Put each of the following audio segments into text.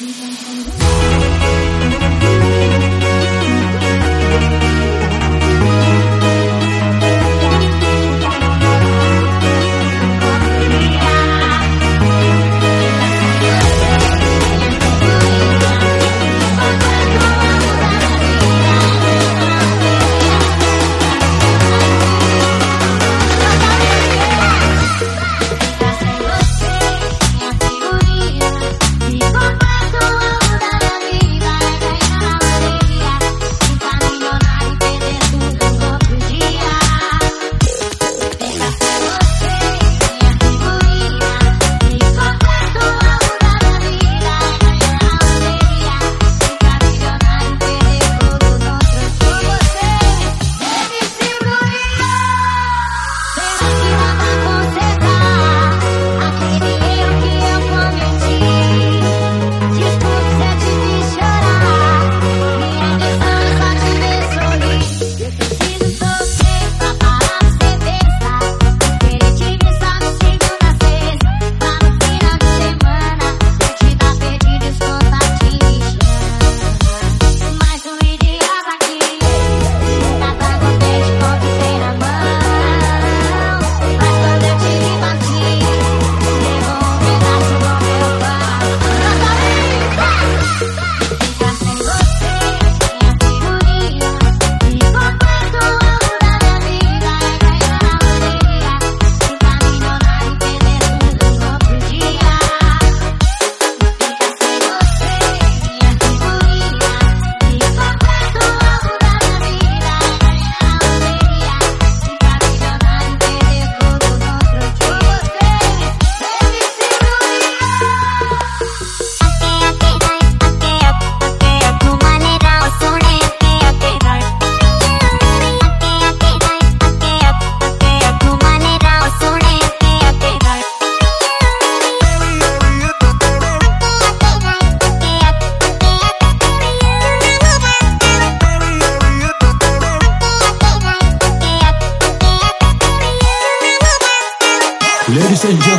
Ladies and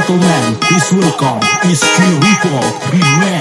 gentlemen, please welcome Iski Report Remake